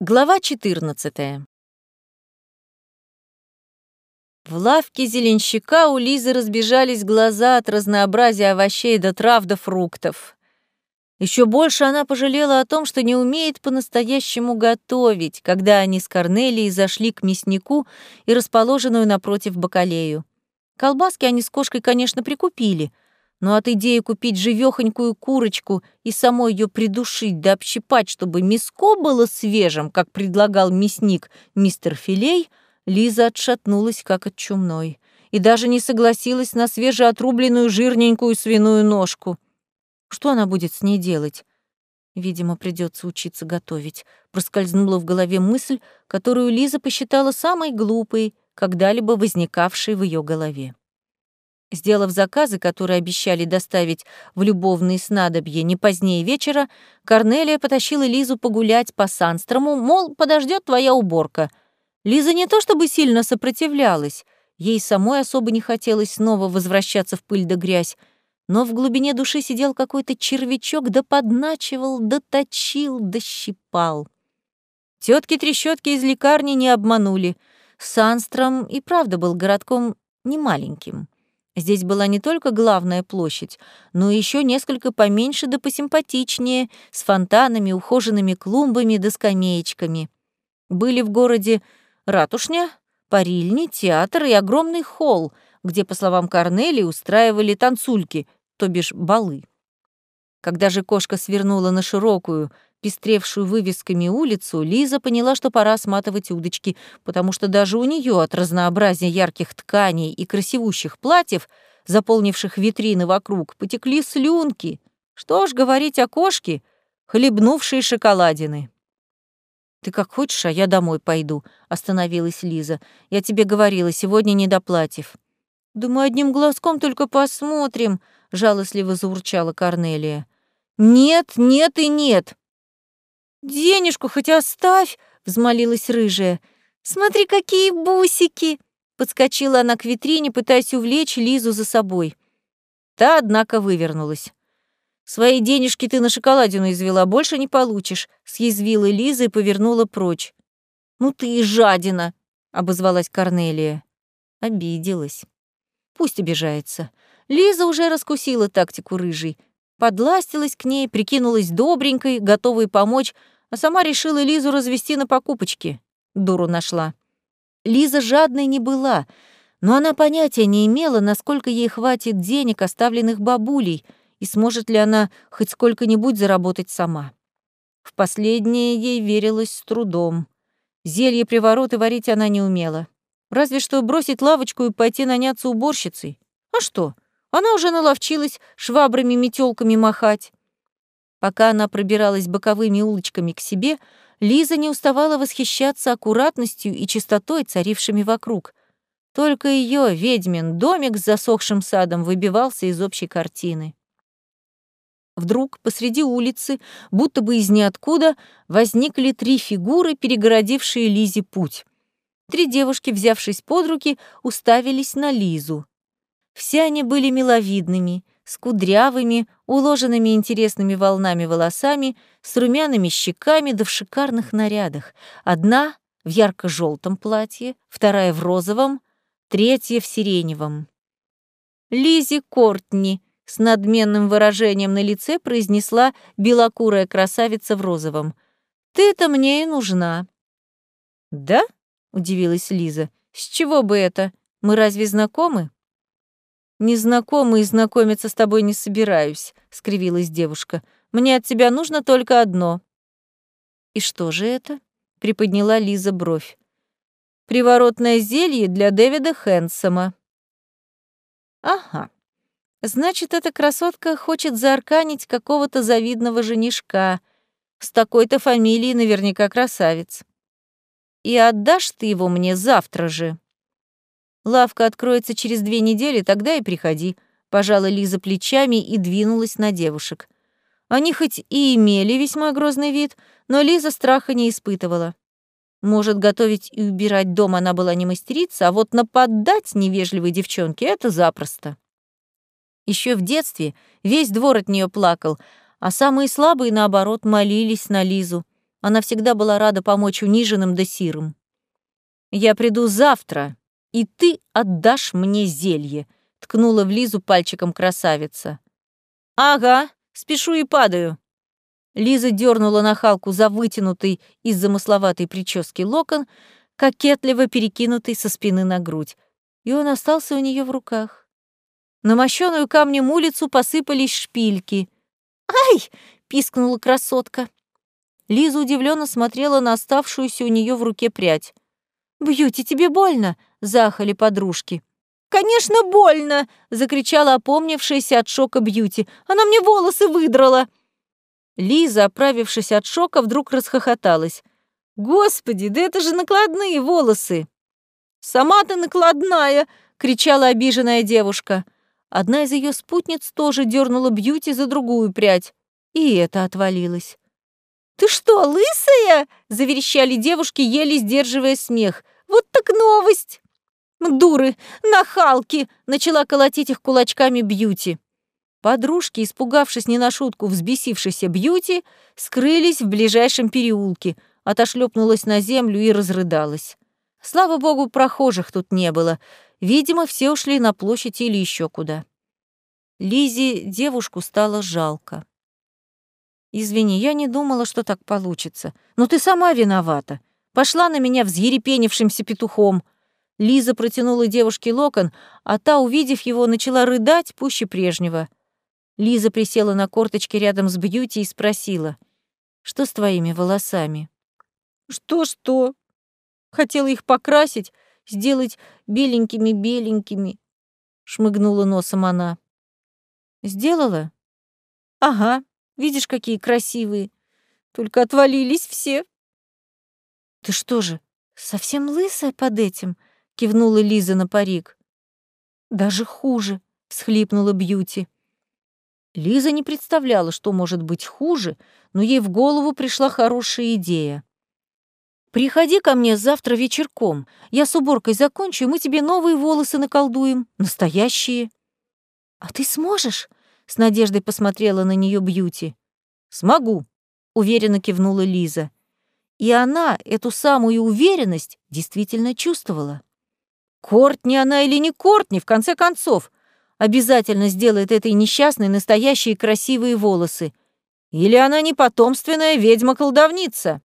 Глава 14. В лавке зеленщика у Лизы разбежались глаза от разнообразия овощей до трав до фруктов. Еще больше она пожалела о том, что не умеет по-настоящему готовить, когда они с Корнелией зашли к мяснику и расположенную напротив бакалею. Колбаски они с кошкой, конечно, прикупили — но от идеи купить живёхонькую курочку и самой её придушить да общипать, чтобы мяско было свежим, как предлагал мясник мистер Филей, Лиза отшатнулась, как от чумной, и даже не согласилась на свежеотрубленную жирненькую свиную ножку. Что она будет с ней делать? Видимо, придется учиться готовить. Проскользнула в голове мысль, которую Лиза посчитала самой глупой, когда-либо возникавшей в ее голове. Сделав заказы, которые обещали доставить в любовные снадобья не позднее вечера, Корнелия потащила Лизу погулять по Санстрому, мол, подождет твоя уборка. Лиза не то чтобы сильно сопротивлялась, ей самой особо не хотелось снова возвращаться в пыль да грязь, но в глубине души сидел какой-то червячок, да подначивал, да точил, да щипал. Тётки-трещотки из лекарни не обманули. Санстром и правда был городком немаленьким. Здесь была не только главная площадь, но еще несколько поменьше да посимпатичнее, с фонтанами, ухоженными клумбами да скамеечками. Были в городе ратушня, парильни, театр и огромный холл, где, по словам Корнелии, устраивали танцульки, то бишь балы. Когда же кошка свернула на широкую, пестревшую вывесками улицу, Лиза поняла, что пора сматывать удочки, потому что даже у нее от разнообразия ярких тканей и красивущих платьев, заполнивших витрины вокруг, потекли слюнки. Что ж говорить о кошке, хлебнувшей шоколадины. «Ты как хочешь, а я домой пойду», — остановилась Лиза. «Я тебе говорила, сегодня не до платьев». «Да мы одним глазком только посмотрим», — жалостливо заурчала Корнелия. «Нет, нет и нет. «Денежку хоть оставь!» — взмолилась рыжая. «Смотри, какие бусики!» Подскочила она к витрине, пытаясь увлечь Лизу за собой. Та, однако, вывернулась. «Свои денежки ты на шоколадину извела, больше не получишь», — съязвила Лиза и повернула прочь. «Ну ты и жадина!» — обозвалась Корнелия. Обиделась. Пусть обижается. Лиза уже раскусила тактику рыжей. Подластилась к ней, прикинулась добренькой, готовой помочь, а сама решила Лизу развести на покупочки. Дуру нашла. Лиза жадной не была, но она понятия не имела, насколько ей хватит денег, оставленных бабулей, и сможет ли она хоть сколько-нибудь заработать сама. В последнее ей верилось с трудом. Зелье привороты варить она не умела. Разве что бросить лавочку и пойти наняться уборщицей. А что? Она уже наловчилась швабрами метелками махать. Пока она пробиралась боковыми улочками к себе, Лиза не уставала восхищаться аккуратностью и чистотой, царившими вокруг. Только ее ведьмин домик с засохшим садом выбивался из общей картины. Вдруг посреди улицы, будто бы из ниоткуда, возникли три фигуры, перегородившие Лизе путь. Три девушки, взявшись под руки, уставились на Лизу. Все они были миловидными, с кудрявыми, уложенными интересными волнами волосами, с румяными щеками да в шикарных нарядах. Одна в ярко желтом платье, вторая в розовом, третья в сиреневом. Лизи Кортни с надменным выражением на лице произнесла белокурая красавица в розовом. «Ты-то мне и нужна». «Да?» — удивилась Лиза. «С чего бы это? Мы разве знакомы?» «Незнакомый знакомиться с тобой не собираюсь», — скривилась девушка. «Мне от тебя нужно только одно». «И что же это?» — приподняла Лиза бровь. «Приворотное зелье для Дэвида Хэнсома». «Ага. Значит, эта красотка хочет заарканить какого-то завидного женишка. С такой-то фамилией наверняка красавец. И отдашь ты его мне завтра же?» Лавка откроется через две недели, тогда и приходи», — пожала Лиза плечами и двинулась на девушек. Они хоть и имели весьма грозный вид, но Лиза страха не испытывала. Может, готовить и убирать дом она была не мастерица, а вот нападать невежливой девчонке — это запросто. Еще в детстве весь двор от нее плакал, а самые слабые, наоборот, молились на Лизу. Она всегда была рада помочь униженным да сирым. «Я приду завтра, и ты отдашь мне зелье», — ткнула в Лизу пальчиком красавица. «Ага, спешу и падаю». Лиза дернула нахалку за вытянутый из замысловатой прически локон, кокетливо перекинутый со спины на грудь, и он остался у нее в руках. На мощеную камнем улицу посыпались шпильки. «Ай!» — пискнула красотка. Лиза удивленно смотрела на оставшуюся у нее в руке прядь. «Бьюти, тебе больно?» — захали подружки. «Конечно, больно!» — закричала опомнившаяся от шока Бьюти. «Она мне волосы выдрала!» Лиза, оправившись от шока, вдруг расхохоталась. «Господи, да это же накладные волосы!» «Сама ты накладная!» — кричала обиженная девушка. Одна из ее спутниц тоже дернула Бьюти за другую прядь, и это отвалилось. «Ты что, лысая?» — заверещали девушки, еле сдерживая смех. «Вот так новость!» «Дуры! Нахалки!» — начала колотить их кулачками Бьюти. Подружки, испугавшись не на шутку взбесившейся Бьюти, скрылись в ближайшем переулке, отошлепнулась на землю и разрыдалась. Слава богу, прохожих тут не было. Видимо, все ушли на площадь или еще куда. Лизе девушку стало жалко. «Извини, я не думала, что так получится. Но ты сама виновата. Пошла на меня взъерепенившимся петухом». Лиза протянула девушке локон, а та, увидев его, начала рыдать пуще прежнего. Лиза присела на корточки рядом с Бьюти и спросила, «Что с твоими волосами?» «Что-что? Хотела их покрасить, сделать беленькими-беленькими», — шмыгнула носом она. «Сделала?» «Ага, видишь, какие красивые. Только отвалились все». «Ты что же, совсем лысая под этим?» — кивнула Лиза на парик. «Даже хуже», — всхлипнула Бьюти. Лиза не представляла, что может быть хуже, но ей в голову пришла хорошая идея. «Приходи ко мне завтра вечерком. Я с уборкой закончу, и мы тебе новые волосы наколдуем. Настоящие». «А ты сможешь?» — с надеждой посмотрела на нее Бьюти. «Смогу», — уверенно кивнула Лиза. И она эту самую уверенность действительно чувствовала. Кортни она или не Кортни, в конце концов обязательно сделает этой несчастной настоящие красивые волосы. Или она не потомственная ведьма-колдовница.